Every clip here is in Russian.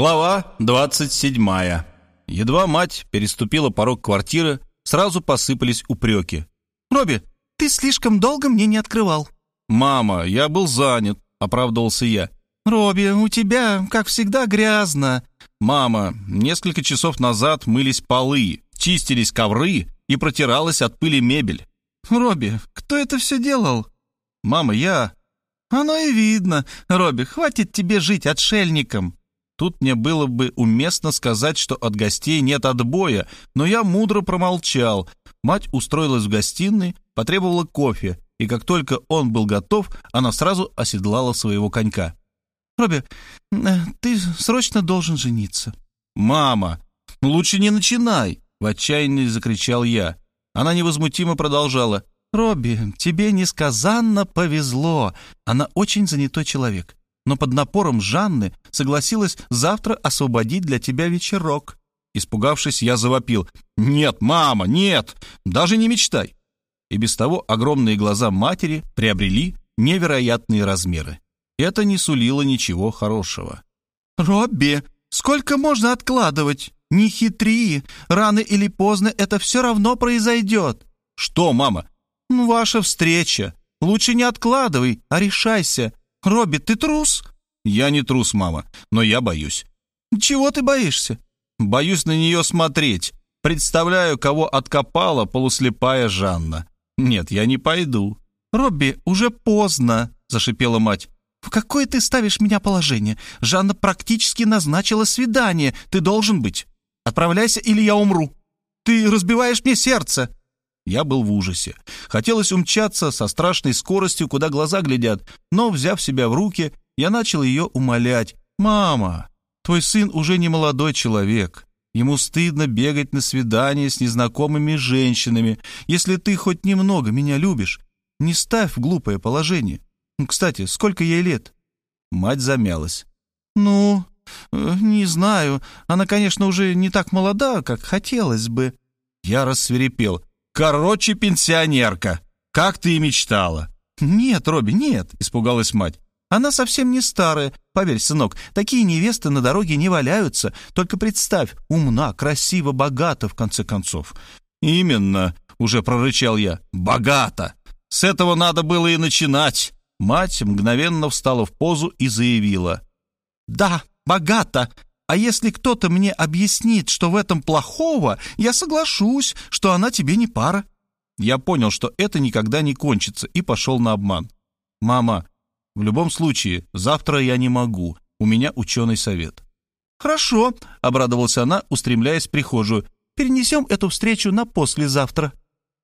Глава 27. Едва мать переступила порог квартиры, сразу посыпались упреки. «Робби, ты слишком долго мне не открывал». «Мама, я был занят», — оправдывался я. «Робби, у тебя, как всегда, грязно». «Мама, несколько часов назад мылись полы, чистились ковры и протиралась от пыли мебель». «Робби, кто это все делал?» «Мама, я...» «Оно и видно. Робби, хватит тебе жить отшельником». Тут мне было бы уместно сказать, что от гостей нет отбоя, но я мудро промолчал. Мать устроилась в гостиной, потребовала кофе, и как только он был готов, она сразу оседлала своего конька. «Робби, э, ты срочно должен жениться». «Мама, лучше не начинай!» — в отчаянии закричал я. Она невозмутимо продолжала. «Робби, тебе несказанно повезло. Она очень занятой человек но под напором Жанны согласилась завтра освободить для тебя вечерок. Испугавшись, я завопил. «Нет, мама, нет! Даже не мечтай!» И без того огромные глаза матери приобрели невероятные размеры. Это не сулило ничего хорошего. «Робби, сколько можно откладывать? Не хитри, рано или поздно это все равно произойдет». «Что, мама?» «Ваша встреча. Лучше не откладывай, а решайся. «Робби, ты трус?» «Я не трус, мама, но я боюсь». «Чего ты боишься?» «Боюсь на нее смотреть. Представляю, кого откопала полуслепая Жанна. Нет, я не пойду». «Робби, уже поздно», — зашипела мать. «В какое ты ставишь меня положение? Жанна практически назначила свидание. Ты должен быть. Отправляйся, или я умру. Ты разбиваешь мне сердце». Я был в ужасе. Хотелось умчаться со страшной скоростью, куда глаза глядят, но, взяв себя в руки, я начал ее умолять. «Мама, твой сын уже не молодой человек. Ему стыдно бегать на свидания с незнакомыми женщинами. Если ты хоть немного меня любишь, не ставь в глупое положение. Кстати, сколько ей лет?» Мать замялась. «Ну, э, не знаю. Она, конечно, уже не так молода, как хотелось бы». Я рассверепел. Короче, пенсионерка. Как ты и мечтала. Нет, Робби, нет, испугалась мать. Она совсем не старая. Поверь, сынок, такие невесты на дороге не валяются. Только представь, умна, красива, богата, в конце концов. Именно, уже прорычал я. Богата. С этого надо было и начинать. Мать мгновенно встала в позу и заявила. «Да, богата. А если кто-то мне объяснит, что в этом плохого, я соглашусь, что она тебе не пара». Я понял, что это никогда не кончится, и пошел на обман. «Мама, в любом случае, завтра я не могу. У меня ученый совет». «Хорошо», — обрадовалась она, устремляясь в прихожую. «Перенесем эту встречу на послезавтра».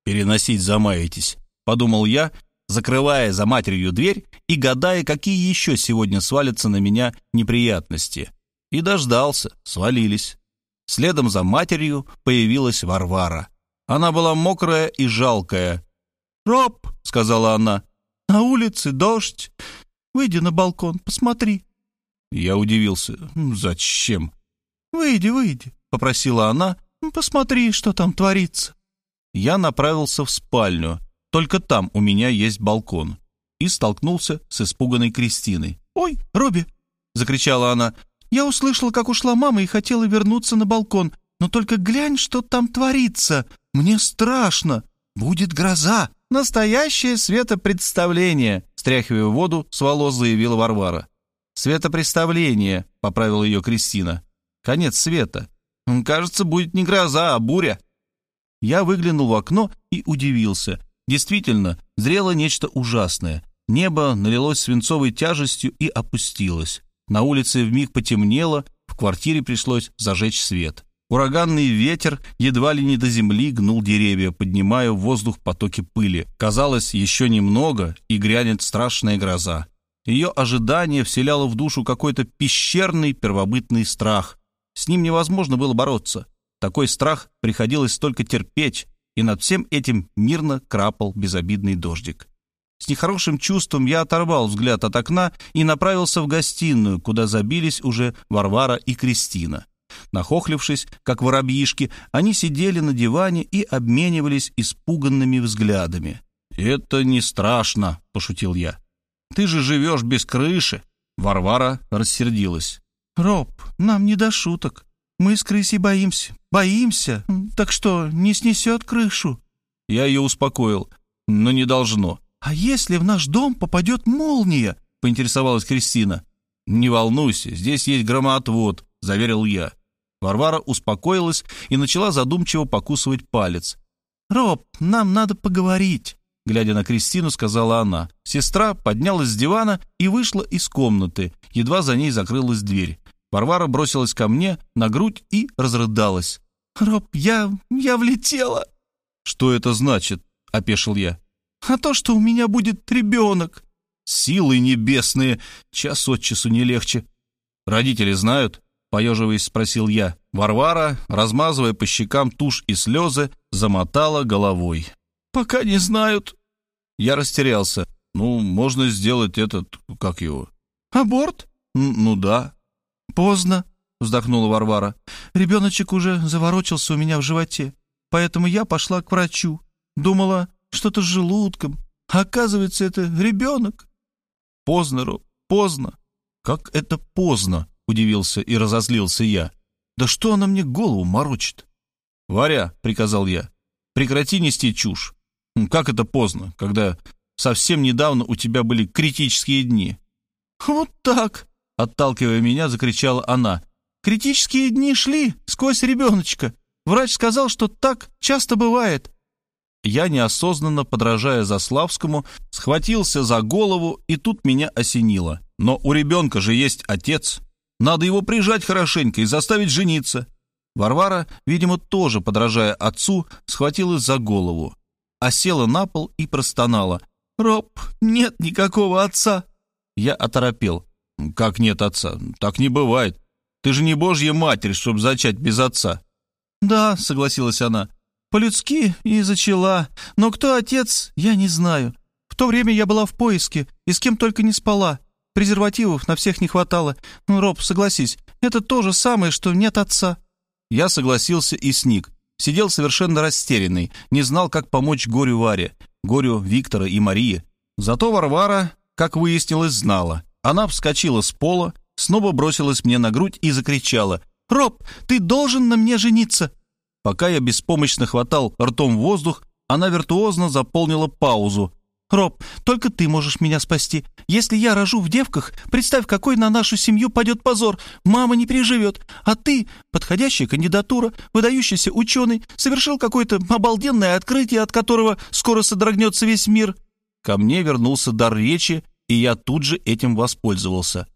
«Переносить замаетесь», — подумал я, закрывая за матерью дверь и гадая, какие еще сегодня свалятся на меня неприятности. И дождался, свалились. Следом за матерью появилась Варвара. Она была мокрая и жалкая. «Роб», — сказала она, — «на улице дождь. Выйди на балкон, посмотри». Я удивился. «Зачем?» «Выйди, выйди», — попросила она. «Посмотри, что там творится». Я направился в спальню. Только там у меня есть балкон. И столкнулся с испуганной Кристиной. «Ой, Робби!» — закричала она. Я услышала, как ушла мама и хотела вернуться на балкон. Но только глянь, что там творится. Мне страшно. Будет гроза. Настоящее светопредставление, стряхивая воду, с волос заявила Варвара. Светопредставление, поправила ее Кристина. Конец света. Кажется, будет не гроза, а буря. Я выглянул в окно и удивился. Действительно, зрело нечто ужасное. Небо налилось свинцовой тяжестью и опустилось. На улице вмиг потемнело, в квартире пришлось зажечь свет. Ураганный ветер едва ли не до земли гнул деревья, поднимая в воздух потоки пыли. Казалось, еще немного, и грянет страшная гроза. Ее ожидание вселяло в душу какой-то пещерный первобытный страх. С ним невозможно было бороться. Такой страх приходилось только терпеть, и над всем этим мирно крапал безобидный дождик. С нехорошим чувством я оторвал взгляд от окна и направился в гостиную, куда забились уже Варвара и Кристина. Нахохлившись, как воробьишки, они сидели на диване и обменивались испуганными взглядами. «Это не страшно», — пошутил я. «Ты же живешь без крыши». Варвара рассердилась. «Роб, нам не до шуток. Мы с крысей боимся, боимся, так что не снесет крышу». Я ее успокоил, но не должно. «А если в наш дом попадет молния?» — поинтересовалась Кристина. «Не волнуйся, здесь есть громоотвод», — заверил я. Варвара успокоилась и начала задумчиво покусывать палец. «Роб, нам надо поговорить», — глядя на Кристину, сказала она. Сестра поднялась с дивана и вышла из комнаты. Едва за ней закрылась дверь. Варвара бросилась ко мне на грудь и разрыдалась. «Роб, я... я влетела!» «Что это значит?» — опешил я. «А то, что у меня будет ребенок!» «Силы небесные! Час от часу не легче!» «Родители знают?» — поеживаясь, спросил я. Варвара, размазывая по щекам тушь и слезы, замотала головой. «Пока не знают». Я растерялся. «Ну, можно сделать этот... как его?» «Аборт?» «Ну да». «Поздно», — вздохнула Варвара. «Ребеночек уже заворочился у меня в животе, поэтому я пошла к врачу. Думала, что-то с желудком. Оказывается, это ребенок». «Поздно, Роб, поздно». «Как это поздно?» — удивился и разозлился я. «Да что она мне голову морочит?» «Варя», — приказал я, — «прекрати нести чушь. Как это поздно, когда совсем недавно у тебя были критические дни?» «Вот так», — отталкивая меня, закричала она. «Критические дни шли сквозь ребеночка. Врач сказал, что так часто бывает». Я, неосознанно подражая Заславскому, схватился за голову, и тут меня осенило. Но у ребенка же есть отец. Надо его прижать хорошенько и заставить жениться. Варвара, видимо, тоже, подражая отцу, схватилась за голову, а села на пол и простонала. «Роб, нет никакого отца!» Я оторопел. «Как нет отца? Так не бывает. Ты же не божья матерь, чтобы зачать без отца». «Да», — согласилась она, — «по-людски и зачала. Но кто отец, я не знаю. В то время я была в поиске и с кем только не спала. Презервативов на всех не хватало. Ну, Роб, согласись, это то же самое, что нет отца». Я согласился и сник. Сидел совершенно растерянный, не знал, как помочь горю Варе, горю Виктора и Марии. Зато Варвара, как выяснилось, знала. Она вскочила с пола, снова бросилась мне на грудь и закричала. «Роб, ты должен на мне жениться!» Пока я беспомощно хватал ртом воздух, она виртуозно заполнила паузу, «Роб, только ты можешь меня спасти. Если я рожу в девках, представь, какой на нашу семью падет позор. Мама не переживет. А ты, подходящая кандидатура, выдающийся ученый, совершил какое-то обалденное открытие, от которого скоро содрогнется весь мир». Ко мне вернулся дар речи, и я тут же этим воспользовался.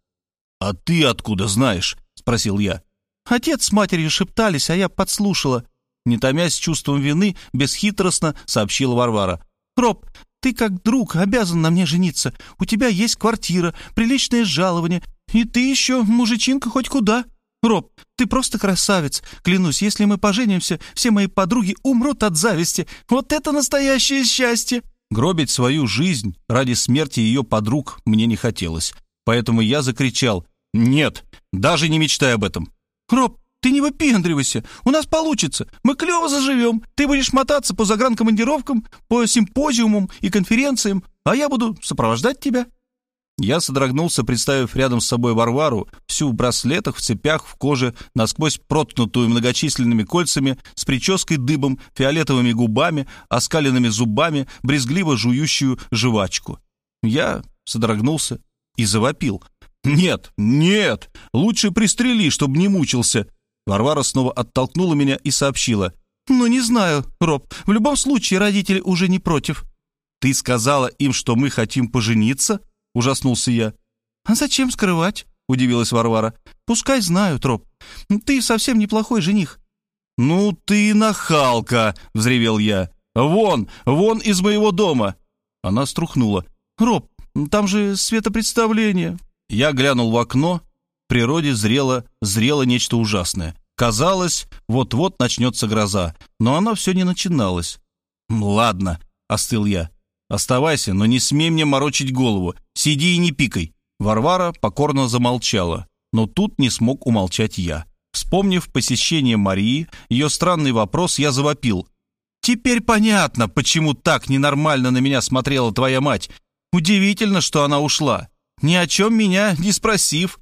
«А ты откуда знаешь?» — спросил я. Отец с матерью шептались, а я подслушала. Не томясь чувством вины, бесхитростно сообщила Варвара. «Роб, ты как друг обязан на мне жениться. У тебя есть квартира, приличное жалование, и ты еще мужичинка хоть куда. Роб, ты просто красавец. Клянусь, если мы поженимся, все мои подруги умрут от зависти. Вот это настоящее счастье!» Гробить свою жизнь ради смерти ее подруг мне не хотелось. Поэтому я закричал «Нет, даже не мечтай об этом». «Роб, ты не выпендривайся. У нас получится. Мы клево заживем. Ты будешь мотаться по загранкомандировкам, по симпозиумам и конференциям, а я буду сопровождать тебя». Я содрогнулся, представив рядом с собой Варвару, всю в браслетах, в цепях, в коже, насквозь проткнутую многочисленными кольцами, с прической дыбом, фиолетовыми губами, оскаленными зубами, брезгливо жующую жвачку. Я содрогнулся и завопил. «Нет, нет! Лучше пристрели, чтобы не мучился!» Варвара снова оттолкнула меня и сообщила. «Ну, не знаю, Роб. В любом случае, родители уже не против». «Ты сказала им, что мы хотим пожениться?» — ужаснулся я. «А зачем скрывать?» — удивилась Варвара. «Пускай знают, Роб. Ты совсем неплохой жених». «Ну ты нахалка!» — взревел я. «Вон, вон из моего дома!» Она струхнула. «Роб, там же светопредставление». Я глянул в окно природе зрело, зрело нечто ужасное. Казалось, вот-вот начнется гроза, но она все не начиналась. «Ладно», — остыл я. «Оставайся, но не смей мне морочить голову. Сиди и не пикай». Варвара покорно замолчала, но тут не смог умолчать я. Вспомнив посещение Марии, ее странный вопрос, я завопил. «Теперь понятно, почему так ненормально на меня смотрела твоя мать. Удивительно, что она ушла, ни о чем меня не спросив».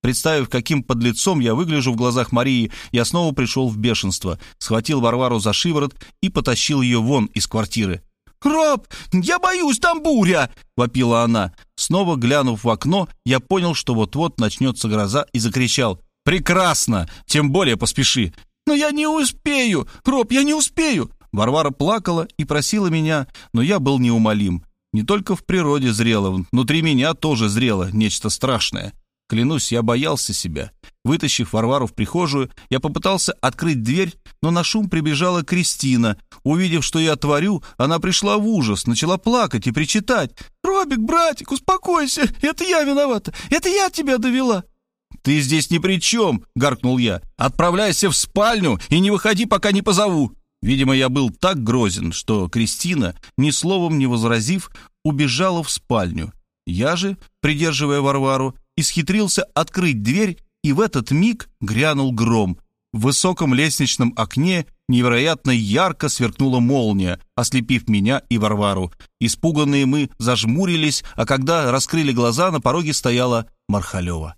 Представив, каким подлецом я выгляжу в глазах Марии, я снова пришел в бешенство, схватил Варвару за шиворот и потащил ее вон из квартиры. «Роб, я боюсь, там буря!» — вопила она. Снова глянув в окно, я понял, что вот-вот начнется гроза, и закричал. «Прекрасно! Тем более поспеши!» «Но я не успею! Роб, я не успею!» Варвара плакала и просила меня, но я был неумолим. Не только в природе зрело, внутри меня тоже зрело нечто страшное. Клянусь, я боялся себя. Вытащив Варвару в прихожую, я попытался открыть дверь, но на шум прибежала Кристина. Увидев, что я творю, она пришла в ужас, начала плакать и причитать. «Робик, братик, успокойся, это я виновата, это я тебя довела». «Ты здесь ни при чем!» — гаркнул я. «Отправляйся в спальню и не выходи, пока не позову!» Видимо, я был так грозен, что Кристина, ни словом не возразив, убежала в спальню. Я же, придерживая Варвару, исхитрился открыть дверь, и в этот миг грянул гром. В высоком лестничном окне невероятно ярко сверкнула молния, ослепив меня и Варвару. Испуганные мы зажмурились, а когда раскрыли глаза, на пороге стояла Мархалева.